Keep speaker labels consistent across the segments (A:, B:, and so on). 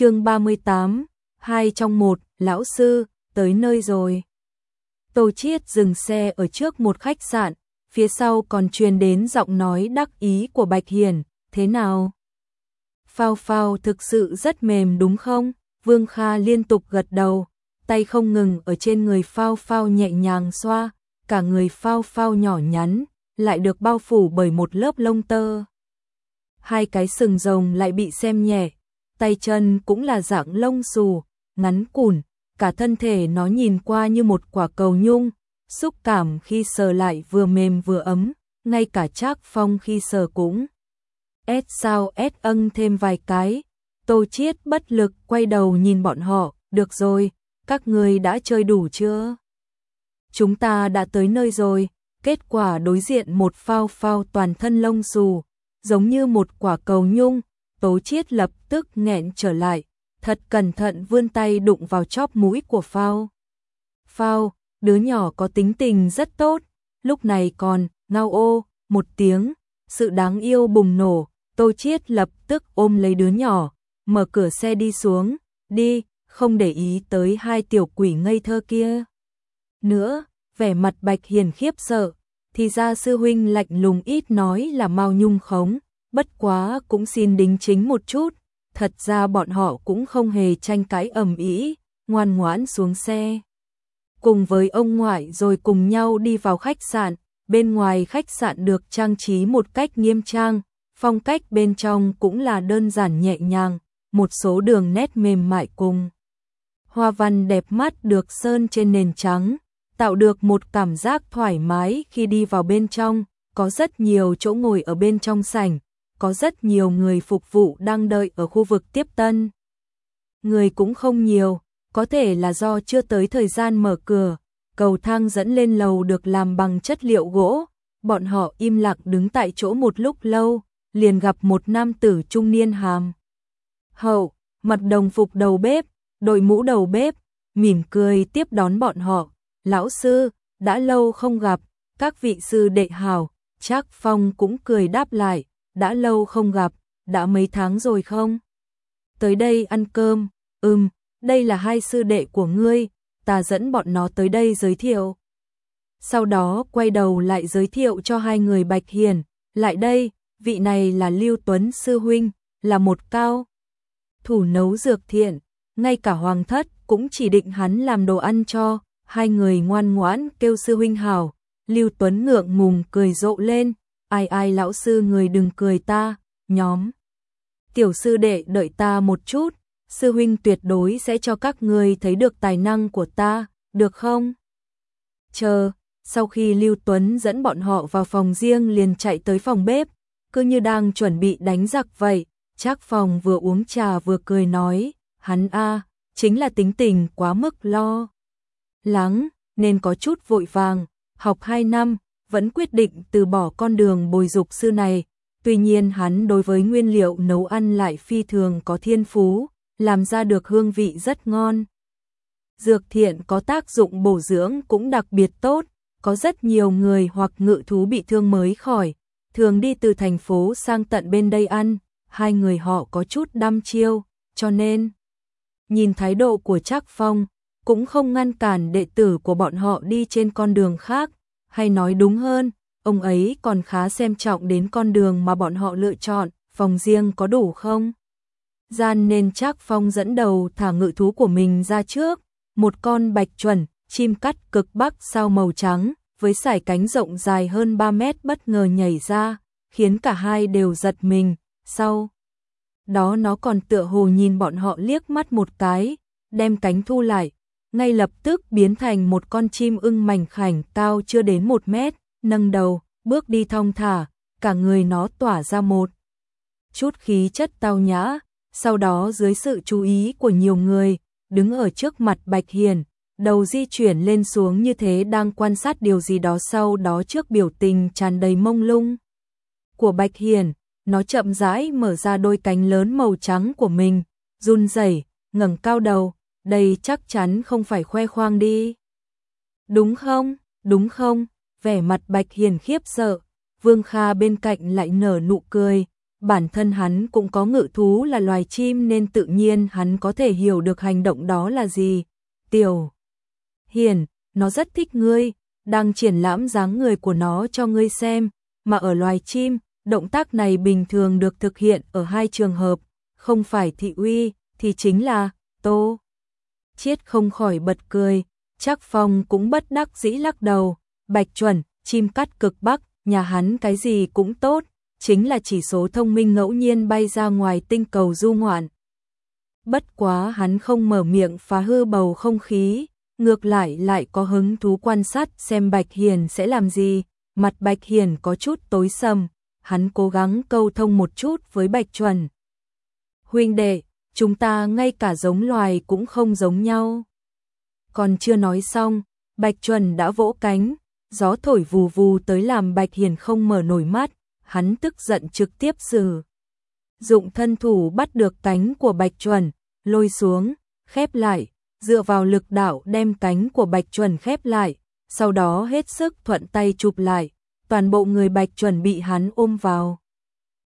A: chương 38, hai trong một, lão sư, tới nơi rồi. Tô Chiết dừng xe ở trước một khách sạn, phía sau còn truyền đến giọng nói đắc ý của Bạch Hiền, thế nào? Phao phao thực sự rất mềm đúng không? Vương Kha liên tục gật đầu, tay không ngừng ở trên người phao phao nhẹ nhàng xoa, cả người phao phao nhỏ nhắn, lại được bao phủ bởi một lớp lông tơ. Hai cái sừng rồng lại bị xem nhẹ, tay chân cũng là dạng lông xù, ngắn cùn, cả thân thể nó nhìn qua như một quả cầu nhung, xúc cảm khi sờ lại vừa mềm vừa ấm, ngay cả Trác Phong khi sờ cũng. ét sao ét âng thêm vài cái, Tô Chiết bất lực quay đầu nhìn bọn họ, được rồi, các người đã chơi đủ chưa? Chúng ta đã tới nơi rồi, kết quả đối diện một phao phao toàn thân lông xù, giống như một quả cầu nhung, Tố Chiết lập tức nghẹn trở lại, thật cẩn thận vươn tay đụng vào chóp mũi của phao. Phao, đứa nhỏ có tính tình rất tốt, lúc này còn, ngao ô, một tiếng, sự đáng yêu bùng nổ, Tô Chiết lập tức ôm lấy đứa nhỏ, mở cửa xe đi xuống, đi, không để ý tới hai tiểu quỷ ngây thơ kia. Nữa, vẻ mặt Bạch Hiền khiếp sợ, thì ra sư huynh lạnh lùng ít nói là mau nhung khống, bất quá cũng xin đính chính một chút, thật ra bọn họ cũng không hề tranh cãi ầm ĩ, ngoan ngoãn xuống xe. Cùng với ông ngoại rồi cùng nhau đi vào khách sạn, bên ngoài khách sạn được trang trí một cách nghiêm trang, phong cách bên trong cũng là đơn giản nhẹ nhàng, một số đường nét mềm mại cùng. Hoa văn đẹp mắt được sơn trên nền trắng, tạo được một cảm giác thoải mái khi đi vào bên trong, có rất nhiều chỗ ngồi ở bên trong sảnh, có rất nhiều người phục vụ đang đợi ở khu vực tiếp tân. Người cũng không nhiều, có thể là do chưa tới thời gian mở cửa, cầu thang dẫn lên lầu được làm bằng chất liệu gỗ, bọn họ im lặng đứng tại chỗ một lúc lâu, liền gặp một nam tử trung niên hàm. Hậu, mặt đồng phục đầu bếp, đội mũ đầu bếp, mỉm cười tiếp đón bọn họ, lão sư, đã lâu không gặp, các vị sư đệ hào, Trác Phong cũng cười đáp lại, đã lâu không gặp, đã mấy tháng rồi không? Tới đây ăn cơm, ừm, đây là hai sư đệ của ngươi, ta dẫn bọn nó tới đây giới thiệu. Sau đó quay đầu lại giới thiệu cho hai người Bạch Hiền, lại đây, vị này là Lưu Tuấn Sư Huynh, là một cao. Thủ nấu dược thiện, ngay cả hoàng thất cũng chỉ định hắn làm đồ ăn cho, hai người ngoan ngoãn kêu Sư Huynh hào, Lưu Tuấn ngượng ngùng cười rộ lên, ai ai lão sư người đừng cười ta, nhóm. Tiểu sư đệ đợi ta một chút, sư huynh tuyệt đối sẽ cho các người thấy được tài năng của ta, được không? Chờ, sau khi Lưu Tuấn dẫn bọn họ vào phòng riêng liền chạy tới phòng bếp, cứ như đang chuẩn bị đánh giặc vậy, chắc phòng vừa uống trà vừa cười nói, hắn a chính là tính tình quá mức lo. Lắng, nên có chút vội vàng, học 2 năm, vẫn quyết định từ bỏ con đường bồi dục sư này. Tuy nhiên hắn đối với nguyên liệu nấu ăn lại phi thường có thiên phú, làm ra được hương vị rất ngon. Dược thiện có tác dụng bổ dưỡng cũng đặc biệt tốt, có rất nhiều người hoặc ngự thú bị thương mới khỏi, thường đi từ thành phố sang tận bên đây ăn, hai người họ có chút đăm chiêu, cho nên nhìn thái độ của Trác Phong cũng không ngăn cản đệ tử của bọn họ đi trên con đường khác, hay nói đúng hơn, ông ấy còn khá xem trọng đến con đường mà bọn họ lựa chọn, phòng riêng có đủ không? Gian nên chắc Phong dẫn đầu thả ngự thú của mình ra trước, một con bạch chuẩn, chim cắt cực bắc sao màu trắng, với sải cánh rộng dài hơn 3 mét bất ngờ nhảy ra, khiến cả hai đều giật mình, sau. Đó nó còn tựa hồ nhìn bọn họ liếc mắt một cái, đem cánh thu lại, ngay lập tức biến thành một con chim ưng mảnh khảnh cao chưa đến một mét, nâng đầu, bước đi thong thả, cả người nó tỏa ra một chút khí chất tao nhã, sau đó dưới sự chú ý của nhiều người, đứng ở trước mặt Bạch Hiền, đầu di chuyển lên xuống như thế đang quan sát điều gì đó sau đó trước biểu tình tràn đầy mông lung của Bạch Hiền, nó chậm rãi mở ra đôi cánh lớn màu trắng của mình, run rẩy, ngẩng cao đầu, đây chắc chắn không phải khoe khoang đi. Đúng không, đúng không, vẻ mặt Bạch Hiền khiếp sợ, Vương Kha bên cạnh lại nở nụ cười, bản thân hắn cũng có ngự thú là loài chim nên tự nhiên hắn có thể hiểu được hành động đó là gì. Tiểu Hiền, nó rất thích ngươi, đang triển lãm dáng người của nó cho ngươi xem, mà ở loài chim, động tác này bình thường được thực hiện ở hai trường hợp, không phải thị uy, thì chính là tô. Chiết không khỏi bật cười, chắc phong cũng bất đắc dĩ lắc đầu, bạch chuẩn, chim cắt cực bắc, nhà hắn cái gì cũng tốt, chính là chỉ số thông minh ngẫu nhiên bay ra ngoài tinh cầu du ngoạn. Bất quá hắn không mở miệng phá hư bầu không khí, ngược lại lại có hứng thú quan sát xem Bạch Hiền sẽ làm gì, mặt Bạch Hiền có chút tối sầm, hắn cố gắng câu thông một chút với Bạch Chuẩn. Huynh đệ, chúng ta ngay cả giống loài cũng không giống nhau. Còn chưa nói xong, Bạch Chuẩn đã vỗ cánh, gió thổi vù vù tới làm Bạch Hiền không mở nổi mắt, hắn tức giận trực tiếp xử. Dụng thân thủ bắt được cánh của Bạch Chuẩn, lôi xuống, khép lại, dựa vào lực đạo đem cánh của Bạch Chuẩn khép lại, sau đó hết sức thuận tay chụp lại, toàn bộ người Bạch Chuẩn bị hắn ôm vào.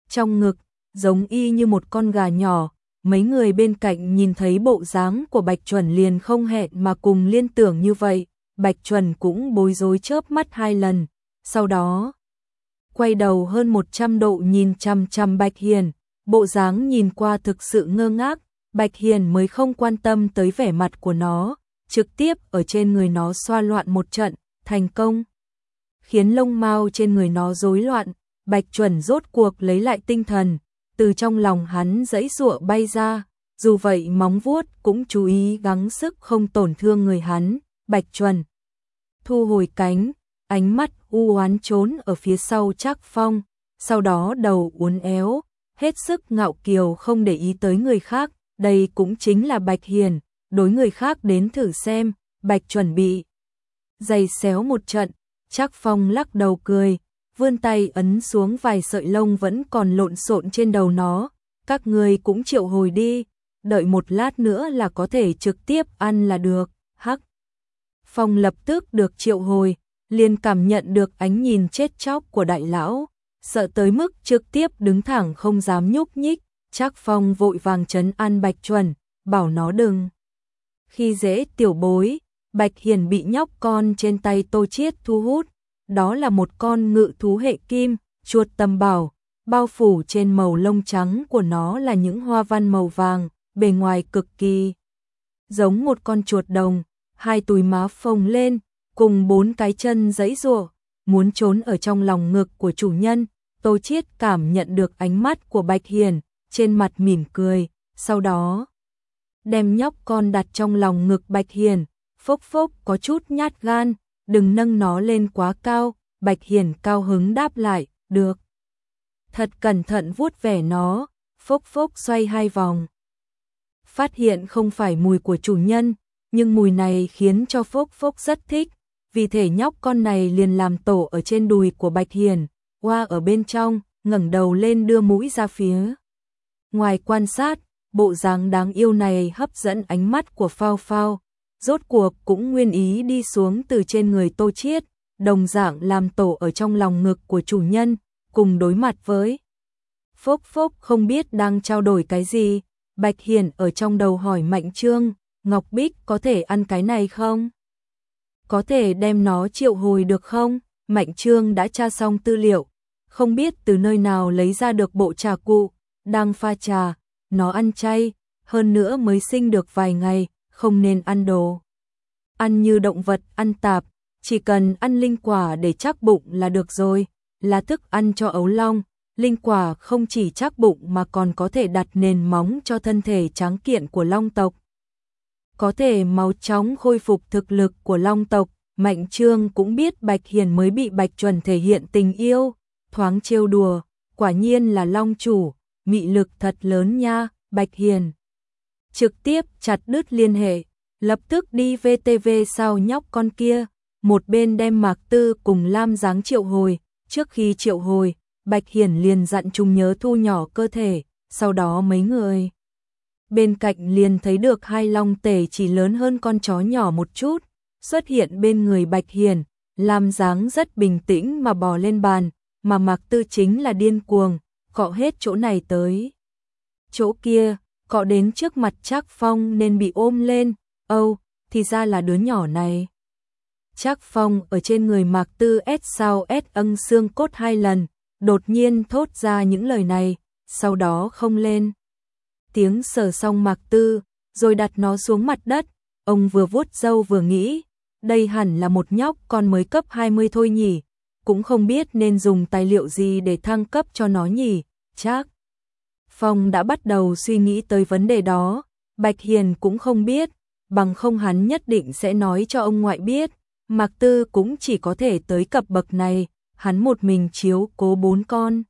A: Trong ngực, giống y như một con gà nhỏ, mấy người bên cạnh nhìn thấy bộ dáng của Bạch Chuẩn liền không hẹn mà cùng liên tưởng như vậy, Bạch Chuẩn cũng bối rối chớp mắt hai lần, sau đó quay đầu hơn 100 độ nhìn chăm chăm Bạch Hiền, bộ dáng nhìn qua thực sự ngơ ngác, Bạch Hiền mới không quan tâm tới vẻ mặt của nó, trực tiếp ở trên người nó xoa loạn một trận, thành công. Khiến lông mau trên người nó rối loạn, Bạch Chuẩn rốt cuộc lấy lại tinh thần, từ trong lòng hắn dãy rụa bay ra, dù vậy móng vuốt cũng chú ý gắng sức không tổn thương người hắn, Bạch Chuẩn. Thu hồi cánh, ánh mắt u oán trốn ở phía sau chắc phong, sau đó đầu uốn éo, hết sức ngạo kiều không để ý tới người khác, đây cũng chính là Bạch Hiền, đối người khác đến thử xem, Bạch chuẩn bị. Giày xéo một trận, chắc phong lắc đầu cười, vươn tay ấn xuống vài sợi lông vẫn còn lộn xộn trên đầu nó, các người cũng triệu hồi đi, đợi một lát nữa là có thể trực tiếp ăn là được, hắc. Phong lập tức được triệu hồi, liền cảm nhận được ánh nhìn chết chóc của đại lão, sợ tới mức trực tiếp đứng thẳng không dám nhúc nhích, chắc phong vội vàng chấn an Bạch Chuẩn, bảo nó đừng. Khi dễ tiểu bối, Bạch Hiền bị nhóc con trên tay Tô Chiết thu hút, đó là một con ngự thú hệ kim, chuột tầm bảo, bao phủ trên màu lông trắng của nó là những hoa văn màu vàng, bề ngoài cực kỳ giống một con chuột đồng, hai túi má phồng lên, cùng bốn cái chân giãy giụa, muốn trốn ở trong lòng ngực của chủ nhân. Tô Chiết cảm nhận được ánh mắt của Bạch Hiền, trên mặt mỉm cười, sau đó đem nhóc con đặt trong lòng ngực Bạch Hiền, phốc phốc có chút nhát gan, đừng nâng nó lên quá cao, Bạch Hiền cao hứng đáp lại, được. Thật cẩn thận vuốt vẻ nó, phốc phốc xoay hai vòng. Phát hiện không phải mùi của chủ nhân, nhưng mùi này khiến cho phốc phốc rất thích, vì thể nhóc con này liền làm tổ ở trên đùi của Bạch Hiền, qua ở bên trong, ngẩng đầu lên đưa mũi ra phía. Ngoài quan sát, bộ dáng đáng yêu này hấp dẫn ánh mắt của Phao Phao, rốt cuộc cũng nguyên ý đi xuống từ trên người Tô Chiết, đồng dạng làm tổ ở trong lòng ngực của chủ nhân, cùng đối mặt với. Phốc phốc không biết đang trao đổi cái gì, Bạch hiển ở trong đầu hỏi Mạnh Trương, Ngọc Bích có thể ăn cái này không? Có thể đem nó triệu hồi được không? Mạnh Trương đã tra xong tư liệu, không biết từ nơi nào lấy ra được bộ trà cụ, đang pha trà, nó ăn chay, hơn nữa mới sinh được vài ngày, không nên ăn đồ. Ăn như động vật, ăn tạp, chỉ cần ăn linh quả để chắc bụng là được rồi, là thức ăn cho ấu long. Linh quả không chỉ chắc bụng mà còn có thể đặt nền móng cho thân thể tráng kiện của long tộc. Có thể mau chóng khôi phục thực lực của long tộc, Mạnh Trương cũng biết Bạch Hiền mới bị Bạch Chuẩn thể hiện tình yêu, thoáng trêu đùa, quả nhiên là long chủ, mị lực thật lớn nha, Bạch Hiền. Trực tiếp chặt đứt liên hệ, lập tức đi VTV sau nhóc con kia, một bên đem Mạc Tư cùng Lam Giáng triệu hồi, trước khi triệu hồi, Bạch Hiền liền dặn chúng nhớ thu nhỏ cơ thể, sau đó mấy người. Bên cạnh liền thấy được hai long tể chỉ lớn hơn con chó nhỏ một chút, xuất hiện bên người Bạch Hiền, Lam dáng rất bình tĩnh mà bò lên bàn, mà Mạc Tư chính là điên cuồng, cọ hết chỗ này tới. Chỗ kia, cọ đến trước mặt Trác Phong nên bị ôm lên, âu, thì ra là đứa nhỏ này. Trác Phong ở trên người Mạc Tư S sau S âng xương cốt hai lần, đột nhiên thốt ra những lời này, sau đó không lên. Tiếng sờ xong Mạc Tư, rồi đặt nó xuống mặt đất, ông vừa vuốt râu vừa nghĩ, đây hẳn là một nhóc con mới cấp 20 thôi nhỉ, cũng không biết nên dùng tài liệu gì để thăng cấp cho nó nhỉ, chắc. Phong đã bắt đầu suy nghĩ tới vấn đề đó, Bạch Hiền cũng không biết, bằng không hắn nhất định sẽ nói cho ông ngoại biết, Mạc Tư cũng chỉ có thể tới cập bậc này, hắn một mình chiếu cố bốn con.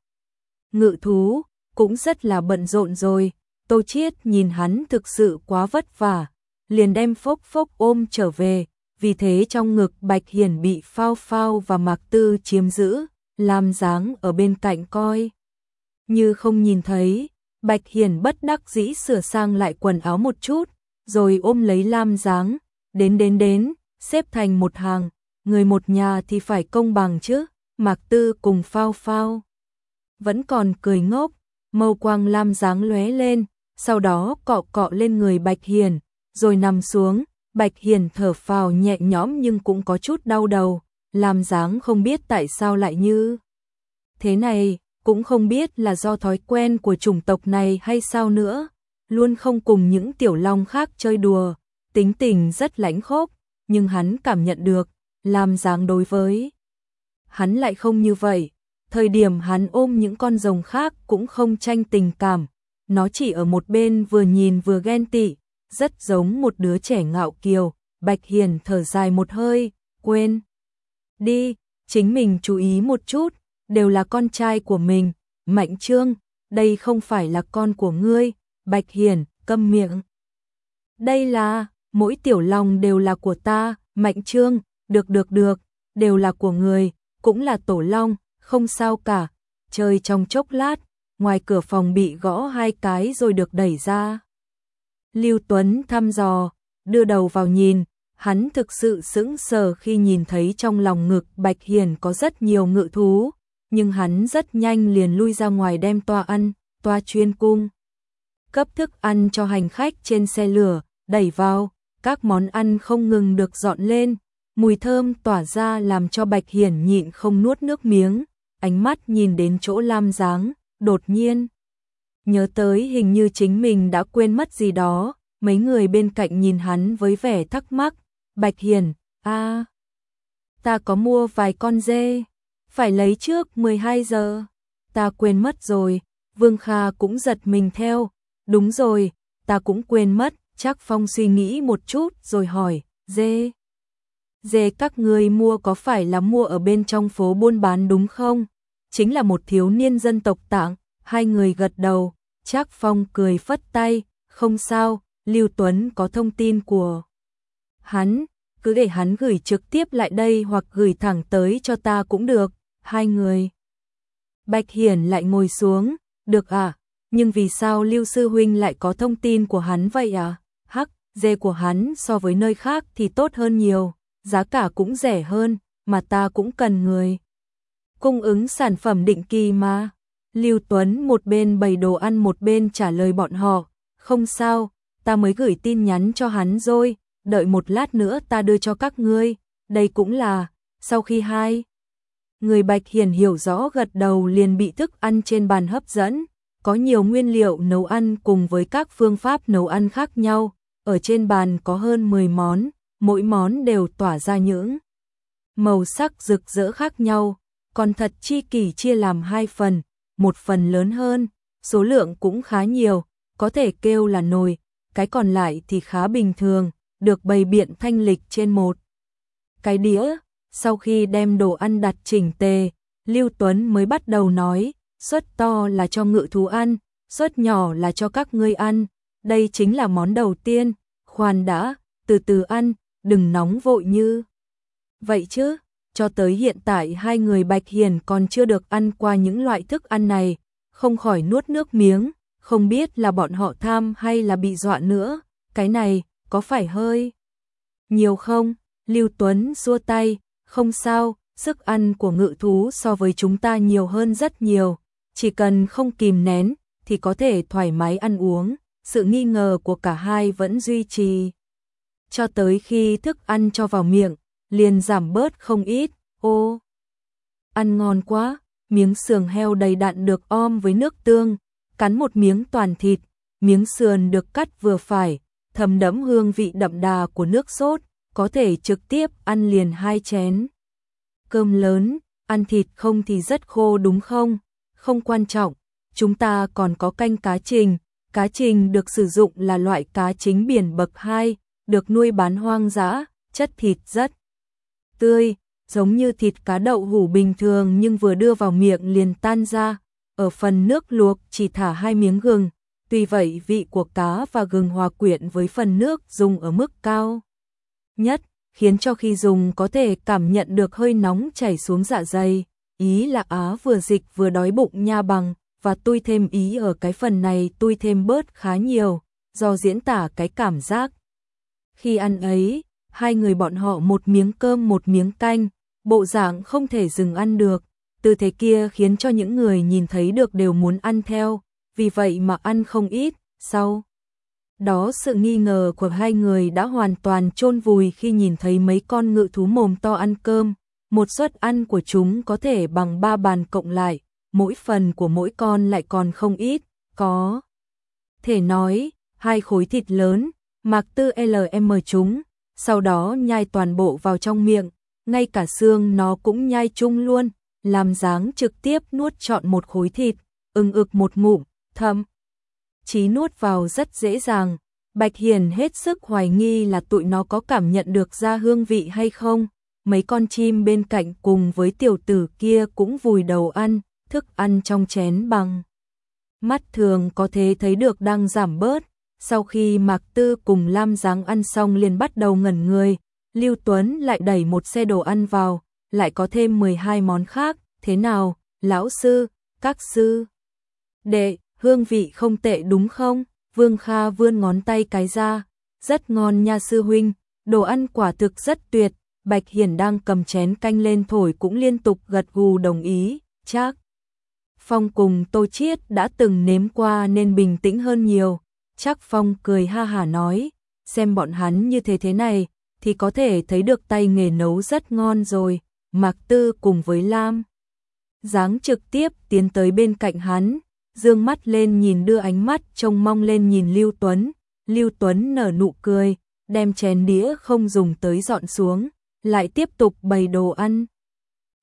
A: Ngự thú, cũng rất là bận rộn rồi, Tô Chiết nhìn hắn thực sự quá vất vả, liền đem phốc phốc ôm trở về, vì thế trong ngực Bạch Hiền bị phao phao và Mạc Tư chiếm giữ, làm dáng ở bên cạnh coi. Như không nhìn thấy, Bạch Hiền bất đắc dĩ sửa sang lại quần áo một chút, rồi ôm lấy Lam Giáng, đến đến đến, xếp thành một hàng, người một nhà thì phải công bằng chứ, Mạc Tư cùng phao phao. Vẫn còn cười ngốc, mâu quang Lam Giáng lóe lên, sau đó cọ cọ lên người Bạch Hiền, rồi nằm xuống, Bạch Hiền thở phào nhẹ nhõm nhưng cũng có chút đau đầu, Lam Giáng không biết tại sao lại như thế này, cũng không biết là do thói quen của chủng tộc này hay sao nữa, luôn không cùng những tiểu long khác chơi đùa, tính tình rất lãnh khốc, nhưng hắn cảm nhận được, làm dáng đối với hắn lại không như vậy. Thời điểm hắn ôm những con rồng khác cũng không tranh tình cảm, nó chỉ ở một bên vừa nhìn vừa ghen tị, rất giống một đứa trẻ ngạo kiều, Bạch Hiền thở dài một hơi, quên. Đi, chính mình chú ý một chút, đều là con trai của mình, Mạnh Trương, đây không phải là con của ngươi, Bạch Hiền, câm miệng. Đây là, mỗi tiểu lòng đều là của ta, Mạnh Trương, được được được, đều là của người, cũng là tổ long, không sao cả, chơi trong chốc lát, ngoài cửa phòng bị gõ hai cái rồi được đẩy ra. Lưu Tuấn thăm dò, đưa đầu vào nhìn, hắn thực sự sững sờ khi nhìn thấy trong lòng ngực Bạch Hiền có rất nhiều ngự thú, nhưng hắn rất nhanh liền lui ra ngoài đem toa ăn, toa chuyên cung. Cấp thức ăn cho hành khách trên xe lửa, đẩy vào, các món ăn không ngừng được dọn lên, mùi thơm tỏa ra làm cho Bạch Hiển nhịn không nuốt nước miếng, ánh mắt nhìn đến chỗ Lam Giáng, đột nhiên. Nhớ tới hình như chính mình đã quên mất gì đó, mấy người bên cạnh nhìn hắn với vẻ thắc mắc, Bạch hiển a ta có mua vài con dê, phải lấy trước 12 giờ, ta quên mất rồi, Vương Kha cũng giật mình theo, đúng rồi, ta cũng quên mất, chắc Phong suy nghĩ một chút rồi hỏi, dê. Dê các người mua có phải là mua ở bên trong phố buôn bán đúng không? chính là một thiếu niên dân tộc tạng, hai người gật đầu, Trác Phong cười phất tay, không sao, Lưu Tuấn có thông tin của hắn, cứ để hắn gửi trực tiếp lại đây hoặc gửi thẳng tới cho ta cũng được, hai người. Bạch Hiển lại ngồi xuống, được à, nhưng vì sao Lưu Sư Huynh lại có thông tin của hắn vậy à? Hắc, dê của hắn so với nơi khác thì tốt hơn nhiều, giá cả cũng rẻ hơn, mà ta cũng cần người cung ứng sản phẩm định kỳ mà. Lưu Tuấn một bên bày đồ ăn một bên trả lời bọn họ, không sao, ta mới gửi tin nhắn cho hắn rồi, đợi một lát nữa ta đưa cho các ngươi, đây cũng là, sau khi hai. Người Bạch Hiền hiểu rõ gật đầu liền bị thức ăn trên bàn hấp dẫn, có nhiều nguyên liệu nấu ăn cùng với các phương pháp nấu ăn khác nhau, ở trên bàn có hơn 10 món, mỗi món đều tỏa ra những màu sắc rực rỡ khác nhau, còn thật chi kỷ chia làm hai phần, một phần lớn hơn, số lượng cũng khá nhiều, có thể kêu là nồi, cái còn lại thì khá bình thường, được bày biện thanh lịch trên một cái đĩa. Sau khi đem đồ ăn đặt chỉnh tề, Lưu Tuấn mới bắt đầu nói, suất to là cho ngự thú ăn, suất nhỏ là cho các ngươi ăn, đây chính là món đầu tiên, khoan đã, từ từ ăn, đừng nóng vội như. Vậy chứ, cho tới hiện tại hai người Bạch Hiền còn chưa được ăn qua những loại thức ăn này, không khỏi nuốt nước miếng, không biết là bọn họ tham hay là bị dọa nữa, cái này có phải hơi nhiều không? Lưu Tuấn xua tay, không sao, sức ăn của ngự thú so với chúng ta nhiều hơn rất nhiều, chỉ cần không kìm nén thì có thể thoải mái ăn uống, sự nghi ngờ của cả hai vẫn duy trì. Cho tới khi thức ăn cho vào miệng, liền giảm bớt không ít, ô. Ăn ngon quá, miếng sườn heo đầy đặn được om với nước tương, cắn một miếng toàn thịt, miếng sườn được cắt vừa phải, thấm đẫm hương vị đậm đà của nước sốt, có thể trực tiếp ăn liền hai chén. Cơm lớn, ăn thịt không thì rất khô đúng không? Không quan trọng, chúng ta còn có canh cá trình. Cá trình được sử dụng là loại cá chính biển bậc 2, được nuôi bán hoang dã, chất thịt rất tươi, giống như thịt cá đậu hủ bình thường nhưng vừa đưa vào miệng liền tan ra. Ở phần nước luộc chỉ thả hai miếng gừng, tuy vậy vị của cá và gừng hòa quyện với phần nước dùng ở mức cao nhất, khiến cho khi dùng có thể cảm nhận được hơi nóng chảy xuống dạ dày. Ý là Á vừa dịch vừa đói bụng nha bằng, và tôi thêm ý ở cái phần này tôi thêm bớt khá nhiều, do diễn tả cái cảm giác. Khi ăn ấy, hai người bọn họ một miếng cơm một miếng canh, bộ dạng không thể dừng ăn được, tư thế kia khiến cho những người nhìn thấy được đều muốn ăn theo, vì vậy mà ăn không ít, sau. Đó sự nghi ngờ của hai người đã hoàn toàn chôn vùi khi nhìn thấy mấy con ngự thú mồm to ăn cơm, một suất ăn của chúng có thể bằng ba bàn cộng lại, mỗi phần của mỗi con lại còn không ít, có thể nói, hai khối thịt lớn, mạc tư LM chúng, sau đó nhai toàn bộ vào trong miệng, ngay cả xương nó cũng nhai chung luôn, làm dáng trực tiếp nuốt trọn một khối thịt, ưng ực một ngụm, thâm. Chí nuốt vào rất dễ dàng, Bạch Hiền hết sức hoài nghi là tụi nó có cảm nhận được ra hương vị hay không, mấy con chim bên cạnh cùng với tiểu tử kia cũng vùi đầu ăn, thức ăn trong chén bằng. Mắt thường có thể thấy được đang giảm bớt, sau khi Mạc Tư cùng Lam Giáng ăn xong liền bắt đầu ngẩn người, Lưu Tuấn lại đẩy một xe đồ ăn vào, lại có thêm 12 món khác, thế nào, lão sư, các sư. Đệ, hương vị không tệ đúng không? Vương Kha vươn ngón tay cái ra, rất ngon nha sư huynh, đồ ăn quả thực rất tuyệt, Bạch Hiển đang cầm chén canh lên thổi cũng liên tục gật gù đồng ý, chắc. Phong cùng Tô Chiết đã từng nếm qua nên bình tĩnh hơn nhiều, chắc Phong cười ha hả nói, xem bọn hắn như thế thế này, thì có thể thấy được tay nghề nấu rất ngon rồi, Mạc Tư cùng với Lam. Giáng trực tiếp tiến tới bên cạnh hắn, dương mắt lên nhìn đưa ánh mắt trông mong lên nhìn Lưu Tuấn, Lưu Tuấn nở nụ cười, đem chén đĩa không dùng tới dọn xuống, lại tiếp tục bày đồ ăn.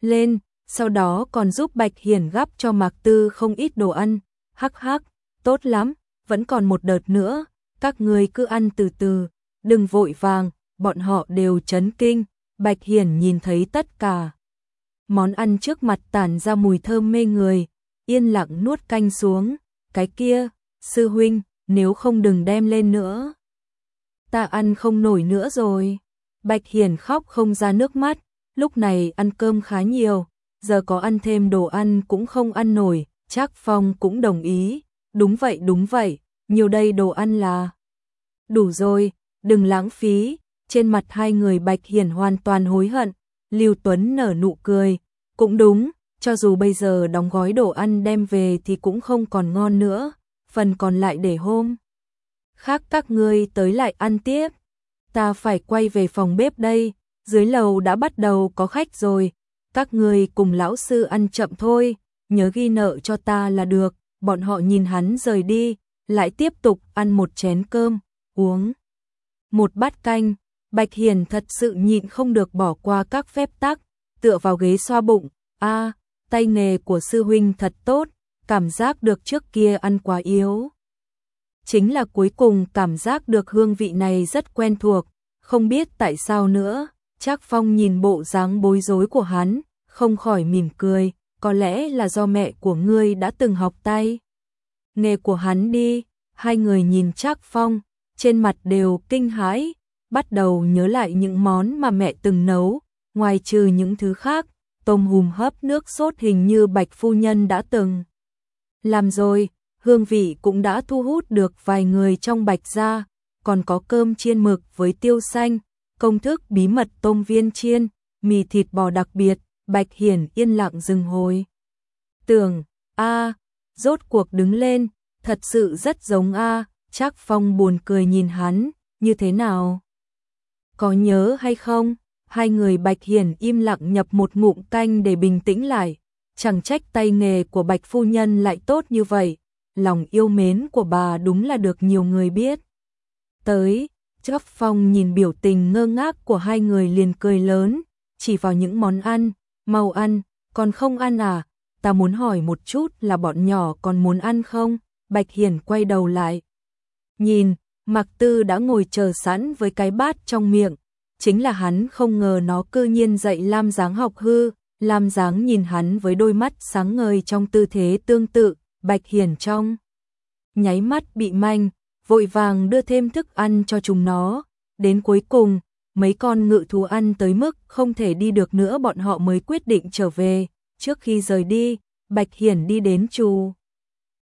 A: Lên, sau đó còn giúp Bạch Hiển gắp cho Mạc Tư không ít đồ ăn, hắc hắc, tốt lắm, vẫn còn một đợt nữa, các người cứ ăn từ từ, đừng vội vàng, bọn họ đều chấn kinh, Bạch Hiển nhìn thấy tất cả. Món ăn trước mặt tản ra mùi thơm mê người, yên lặng nuốt canh xuống, cái kia, sư huynh, nếu không đừng đem lên nữa. Ta ăn không nổi nữa rồi. Bạch Hiền khóc không ra nước mắt, lúc này ăn cơm khá nhiều, giờ có ăn thêm đồ ăn cũng không ăn nổi, chắc Phong cũng đồng ý, đúng vậy đúng vậy, nhiều đây đồ ăn là đủ rồi, đừng lãng phí, trên mặt hai người Bạch Hiền hoàn toàn hối hận, Lưu Tuấn nở nụ cười, cũng đúng, cho dù bây giờ đóng gói đồ ăn đem về thì cũng không còn ngon nữa, phần còn lại để hôm. Khác các ngươi tới lại ăn tiếp. Ta phải quay về phòng bếp đây, dưới lầu đã bắt đầu có khách rồi. Các ngươi cùng lão sư ăn chậm thôi, nhớ ghi nợ cho ta là được. Bọn họ nhìn hắn rời đi, lại tiếp tục ăn một chén cơm, uống một bát canh. Bạch Hiền thật sự nhịn không được bỏ qua các phép tắc, tựa vào ghế xoa bụng. A, tay nghề của sư huynh thật tốt, cảm giác được trước kia ăn quá yếu. Chính là cuối cùng cảm giác được hương vị này rất quen thuộc, không biết tại sao nữa, Trác Phong nhìn bộ dáng bối rối của hắn, không khỏi mỉm cười, có lẽ là do mẹ của ngươi đã từng học tay. Nghề của hắn đi, hai người nhìn Trác Phong, trên mặt đều kinh hãi, bắt đầu nhớ lại những món mà mẹ từng nấu, ngoài trừ những thứ khác, tôm hùm hấp nước sốt hình như Bạch Phu Nhân đã từng. Làm rồi, hương vị cũng đã thu hút được vài người trong Bạch gia, còn có cơm chiên mực với tiêu xanh, công thức bí mật tôm viên chiên, mì thịt bò đặc biệt, Bạch Hiển yên lặng dừng hồi. Tưởng, A, rốt cuộc đứng lên, thật sự rất giống A, Trác Phong buồn cười nhìn hắn, như thế nào? Có nhớ hay không? Hai người Bạch Hiển im lặng nhập một ngụm canh để bình tĩnh lại, chẳng trách tay nghề của Bạch phu nhân lại tốt như vậy, lòng yêu mến của bà đúng là được nhiều người biết. Tới, Trác Phong nhìn biểu tình ngơ ngác của hai người liền cười lớn, chỉ vào những món ăn, mau ăn, còn không ăn à, ta muốn hỏi một chút là bọn nhỏ còn muốn ăn không? Bạch Hiển quay đầu lại. Nhìn, Mạc Tư đã ngồi chờ sẵn với cái bát trong miệng, chính là hắn không ngờ nó cư nhiên dạy Lam Giáng học hư, Lam Giáng nhìn hắn với đôi mắt sáng ngời trong tư thế tương tự, Bạch Hiển trong. Nháy mắt bị manh, vội vàng đưa thêm thức ăn cho chúng nó, đến cuối cùng, mấy con ngự thú ăn tới mức không thể đi được nữa bọn họ mới quyết định trở về, trước khi rời đi, Bạch Hiển đi đến trù.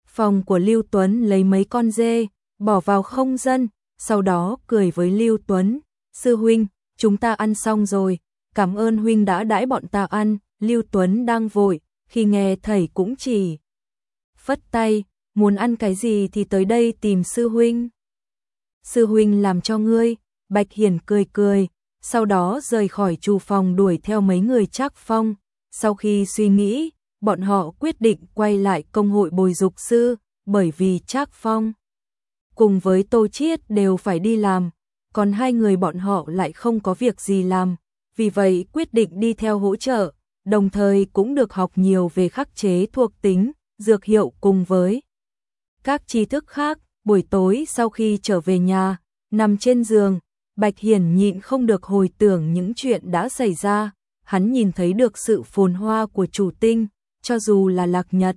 A: Phòng của Lưu Tuấn lấy mấy con dê, bỏ vào không dân, sau đó cười với Lưu Tuấn, sư huynh, chúng ta ăn xong rồi, cảm ơn huynh đã đãi bọn ta ăn, Lưu Tuấn đang vội, khi nghe thầy cũng chỉ phất tay, muốn ăn cái gì thì tới đây tìm sư huynh. Sư huynh làm cho ngươi, Bạch Hiển cười cười, sau đó rời khỏi trù phòng đuổi theo mấy người Trác Phong, sau khi suy nghĩ, bọn họ quyết định quay lại công hội bồi dục sư, bởi vì Trác Phong cùng với Tô Chiết đều phải đi làm, còn hai người bọn họ lại không có việc gì làm, vì vậy quyết định đi theo hỗ trợ, đồng thời cũng được học nhiều về khắc chế thuộc tính, dược hiệu cùng với các tri thức khác. Buổi tối sau khi trở về nhà, nằm trên giường, Bạch Hiển nhịn không được hồi tưởng những chuyện đã xảy ra, hắn nhìn thấy được sự phồn hoa của chủ tinh, cho dù là lạc nhật.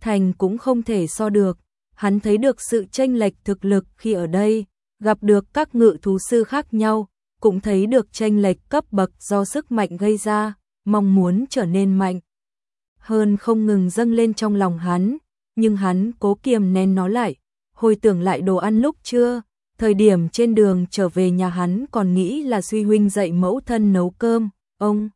A: Thành cũng không thể so được, hắn thấy được sự tranh lệch thực lực khi ở đây, gặp được các ngự thú sư khác nhau, cũng thấy được tranh lệch cấp bậc do sức mạnh gây ra, mong muốn trở nên mạnh. Hơn không ngừng dâng lên trong lòng hắn, nhưng hắn cố kiềm nén nó lại, hồi tưởng lại đồ ăn lúc trưa, thời điểm trên đường trở về nhà hắn còn nghĩ là suy huynh dạy mẫu thân nấu cơm, ông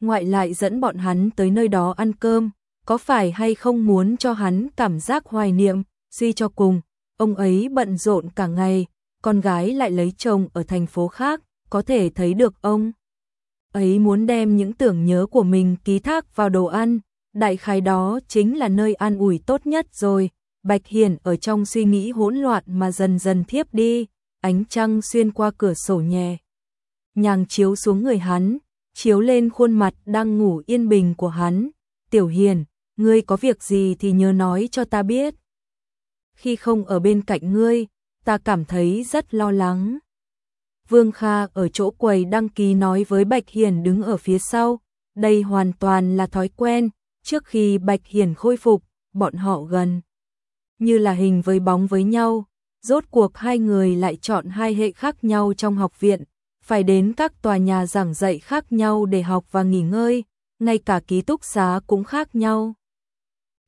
A: ngoại lại dẫn bọn hắn tới nơi đó ăn cơm, có phải hay không muốn cho hắn cảm giác hoài niệm, suy cho cùng, ông ấy bận rộn cả ngày, con gái lại lấy chồng ở thành phố khác, có thể thấy được ông ấy muốn đem những tưởng nhớ của mình ký thác vào đồ ăn, đại khái đó chính là nơi an ủi tốt nhất rồi. Bạch Hiền ở trong suy nghĩ hỗn loạn mà dần dần thiếp đi, ánh trăng xuyên qua cửa sổ nhẹ. Nhàng chiếu xuống người hắn, chiếu lên khuôn mặt đang ngủ yên bình của hắn. Tiểu Hiền, ngươi có việc gì thì nhớ nói cho ta biết. Khi không ở bên cạnh ngươi, ta cảm thấy rất lo lắng. Vương Kha ở chỗ quầy đăng ký nói với Bạch Hiền đứng ở phía sau, đây hoàn toàn là thói quen, trước khi Bạch Hiền khôi phục, bọn họ gần như là hình với bóng với nhau, rốt cuộc hai người lại chọn hai hệ khác nhau trong học viện, phải đến các tòa nhà giảng dạy khác nhau để học và nghỉ ngơi, ngay cả ký túc xá cũng khác nhau.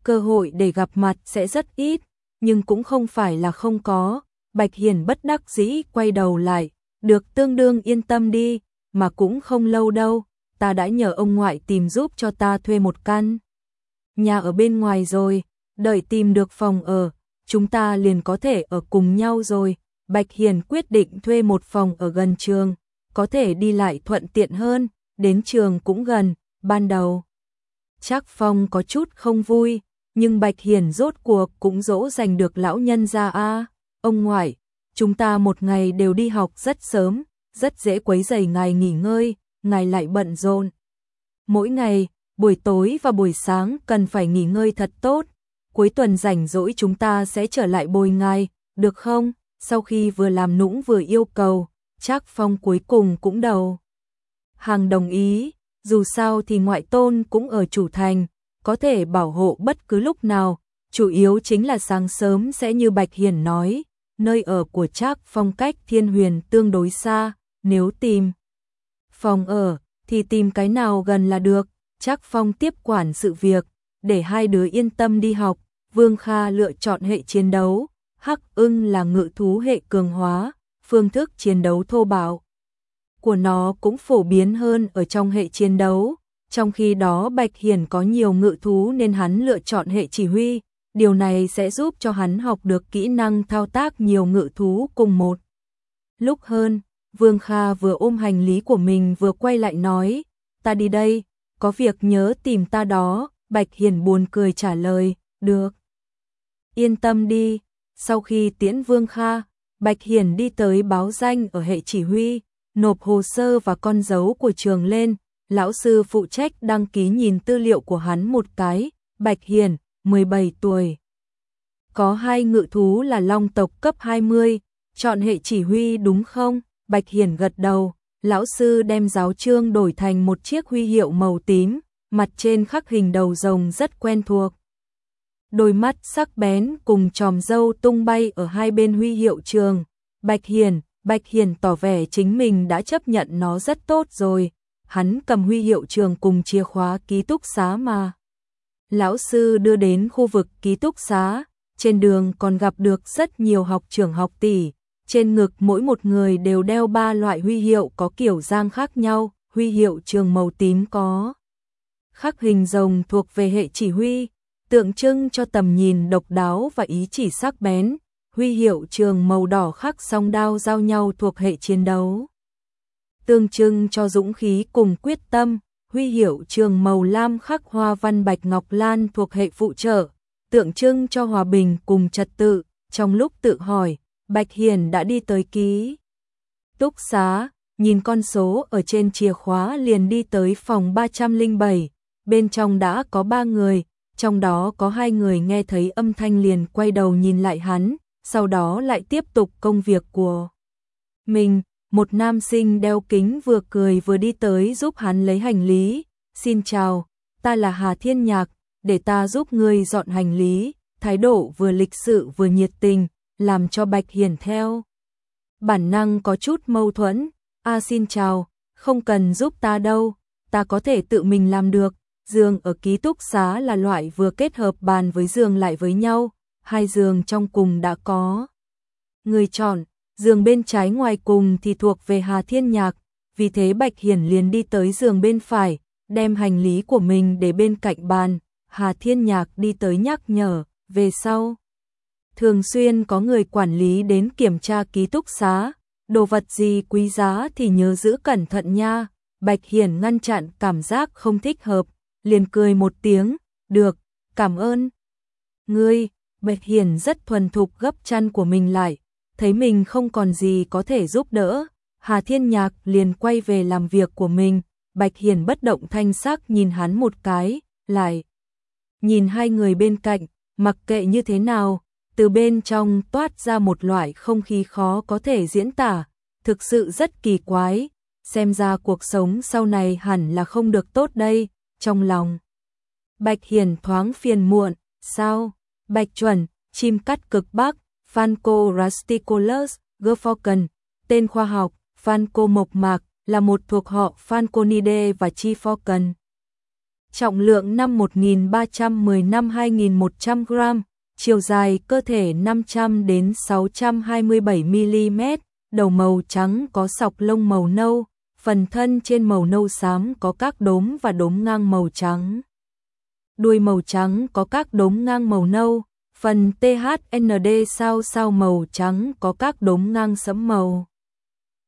A: Cơ hội để gặp mặt sẽ rất ít, nhưng cũng không phải là không có. Bạch Hiền bất đắc dĩ quay đầu lại, được tương đương yên tâm đi, mà cũng không lâu đâu, ta đã nhờ ông ngoại tìm giúp cho ta thuê một căn. Nhà ở bên ngoài rồi, đợi tìm được phòng ở, chúng ta liền có thể ở cùng nhau rồi. Bạch Hiền quyết định thuê một phòng ở gần trường, có thể đi lại thuận tiện hơn, đến trường cũng gần, ban đầu. Chắc Phong có chút không vui, nhưng Bạch Hiền rốt cuộc cũng dỗ dành được lão nhân ra a ông ngoại, chúng ta một ngày đều đi học rất sớm, rất dễ quấy rầy ngài nghỉ ngơi, ngài lại bận rộn. Mỗi ngày, buổi tối và buổi sáng cần phải nghỉ ngơi thật tốt, cuối tuần rảnh rỗi chúng ta sẽ trở lại bồi ngài, được không? Sau khi vừa làm nũng vừa yêu cầu, Trác Phong cuối cùng cũng đầu. Hàng đồng ý, dù sao thì ngoại tôn cũng ở chủ thành, có thể bảo hộ bất cứ lúc nào, chủ yếu chính là sáng sớm sẽ như Bạch Hiển nói, nơi ở của Trác Phong cách Thiên Huyền tương đối xa, nếu tìm phòng ở thì tìm cái nào gần là được, Trác Phong tiếp quản sự việc, để hai đứa yên tâm đi học, Vương Kha lựa chọn hệ chiến đấu, Hắc Ưng là ngự thú hệ cường hóa, phương thức chiến đấu thô bạo của nó cũng phổ biến hơn ở trong hệ chiến đấu, Trong khi đó Bạch Hiển có nhiều ngự thú nên hắn lựa chọn hệ chỉ huy, điều này sẽ giúp cho hắn học được kỹ năng thao tác nhiều ngự thú cùng một. Lúc hơn, Vương Kha vừa ôm hành lý của mình vừa quay lại nói, ta đi đây, có việc nhớ tìm ta đó, Bạch Hiền buồn cười trả lời, được. Yên tâm đi, sau khi tiễn Vương Kha, Bạch Hiền đi tới báo danh ở hệ chỉ huy, nộp hồ sơ và con dấu của trường lên, lão sư phụ trách đăng ký nhìn tư liệu của hắn một cái, Bạch Hiền. 17 tuổi. Có hai ngự thú là long tộc cấp 20, chọn hệ chỉ huy đúng không? Bạch Hiển gật đầu, lão sư đem giáo trương đổi thành một chiếc huy hiệu màu tím, mặt trên khắc hình đầu rồng rất quen thuộc. Đôi mắt sắc bén cùng tròm dâu tung bay ở hai bên huy hiệu trường. Bạch Hiền, Bạch Hiền tỏ vẻ chính mình đã chấp nhận nó rất tốt rồi. Hắn cầm huy hiệu trường cùng chìa khóa ký túc xá mà. Lão sư đưa đến khu vực ký túc xá, trên đường còn gặp được rất nhiều học trưởng học tỷ, trên ngực mỗi một người đều đeo ba loại huy hiệu có kiểu dáng khác nhau, huy hiệu trường màu tím có. Khắc hình rồng thuộc về hệ chỉ huy, tượng trưng cho tầm nhìn độc đáo và ý chỉ sắc bén, huy hiệu trường màu đỏ khắc song đao giao nhau thuộc hệ chiến đấu. Tương trưng cho dũng khí cùng quyết tâm, huy hiệu trường màu lam khắc hoa văn bạch ngọc lan thuộc hệ phụ trợ, tượng trưng cho hòa bình cùng trật tự, trong lúc tự hỏi, Bạch Hiền đã đi tới ký. Túc xá, nhìn con số ở trên chìa khóa liền đi tới phòng 307, bên trong đã có ba người, trong đó có hai người nghe thấy âm thanh liền quay đầu nhìn lại hắn, sau đó lại tiếp tục công việc của mình. Một nam sinh đeo kính vừa cười vừa đi tới giúp hắn lấy hành lý. Xin chào, ta là Hà Thiên Nhạc, để ta giúp ngươi dọn hành lý. Thái độ vừa lịch sự vừa nhiệt tình, làm cho Bạch Hiển theo. Bản năng có chút mâu thuẫn, a xin chào, không cần giúp ta đâu, ta có thể tự mình làm được. Giường ở ký túc xá là loại vừa kết hợp bàn với giường lại với nhau, hai giường trong cùng đã có. Người chọn, giường bên trái ngoài cùng thì thuộc về Hà Thiên Nhạc, vì thế Bạch Hiển liền đi tới giường bên phải, đem hành lý của mình để bên cạnh bàn, Hà Thiên Nhạc đi tới nhắc nhở, về sau. Thường xuyên có người quản lý đến kiểm tra ký túc xá, đồ vật gì quý giá thì nhớ giữ cẩn thận nha. Bạch Hiển ngăn chặn cảm giác không thích hợp, liền cười một tiếng, được, cảm ơn. Ngươi, Bạch Hiển rất thuần thục gấp chăn của mình lại, thấy mình không còn gì có thể giúp đỡ, Hà Thiên Nhạc liền quay về làm việc của mình, Bạch Hiền bất động thanh sắc nhìn hắn một cái, lại nhìn hai người bên cạnh, mặc kệ như thế nào, từ bên trong toát ra một loại không khí khó có thể diễn tả, thực sự rất kỳ quái, xem ra cuộc sống sau này hẳn là không được tốt đây, trong lòng. Bạch Hiền thoáng phiền muộn, sao? Bạch chuẩn, chim cắt cực bắc, Phanco rusticolus, Gerfalcon, tên khoa học, Phanco mộc mạc, là một thuộc họ Fanconidae và Chi Falcon. Trọng lượng năm 1310 năm 2100 gram, chiều dài cơ thể 500 đến 627 mm, đầu màu trắng có sọc lông màu nâu, phần thân trên màu nâu xám có các đốm và đốm ngang màu trắng. Đuôi màu trắng có các đốm ngang màu nâu, phần THND sao sao màu trắng có các đốm ngang sẫm màu.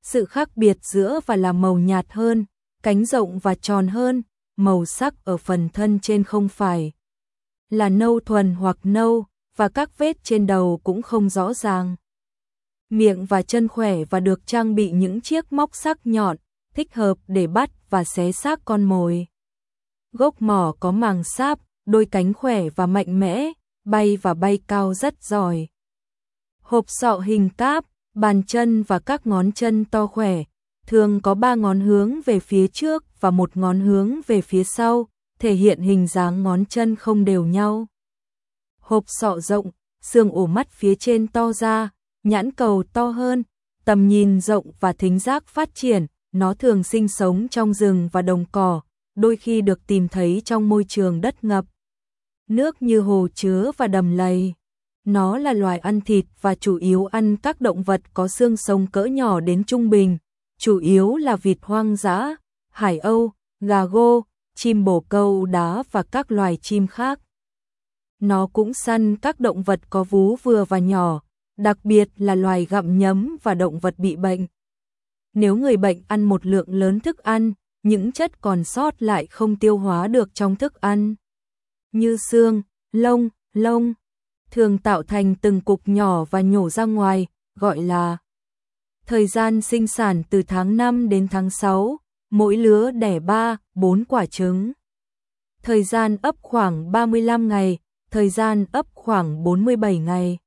A: Sự khác biệt giữa và là màu nhạt hơn, cánh rộng và tròn hơn, màu sắc ở phần thân trên không phải là nâu thuần hoặc nâu, và các vết trên đầu cũng không rõ ràng. Miệng và chân khỏe và được trang bị những chiếc móc sắc nhọn, thích hợp để bắt và xé xác con mồi. Gốc mỏ có màng sáp, đôi cánh khỏe và mạnh mẽ, bay và bay cao rất giỏi. Hộp sọ hình cáp, bàn chân và các ngón chân to khỏe, thường có ba ngón hướng về phía trước và một ngón hướng về phía sau, thể hiện hình dáng ngón chân không đều nhau. Hộp sọ rộng, xương ổ mắt phía trên to ra, nhãn cầu to hơn, tầm nhìn rộng và thính giác phát triển, nó thường sinh sống trong rừng và đồng cỏ, đôi khi được tìm thấy trong môi trường đất ngập. Nước như hồ chứa và đầm lầy. Nó là loài ăn thịt và chủ yếu ăn các động vật có xương sống cỡ nhỏ đến trung bình, chủ yếu là vịt hoang dã, hải âu, gà gô, chim bồ câu đá và các loài chim khác. Nó cũng săn các động vật có vú vừa và nhỏ, đặc biệt là loài gặm nhấm và động vật bị bệnh. Nếu người bệnh ăn một lượng lớn thức ăn, những chất còn sót lại không tiêu hóa được trong thức ăn, như xương, lông, lông, thường tạo thành từng cục nhỏ và nhổ ra ngoài, gọi là Thời gian sinh sản từ tháng 5 đến tháng 6, mỗi lứa đẻ 3, 4 quả trứng. Thời gian ấp khoảng 35 ngày, thời gian ấp khoảng 47 ngày.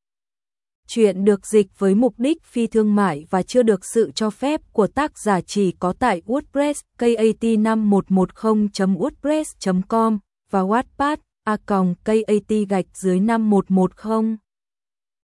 A: Chuyện được dịch với mục đích phi thương mại và chưa được sự cho phép của tác giả chỉ có tại WordPress kat5110.wordpress.com và Wattpad a còng kat gạch dưới 5110.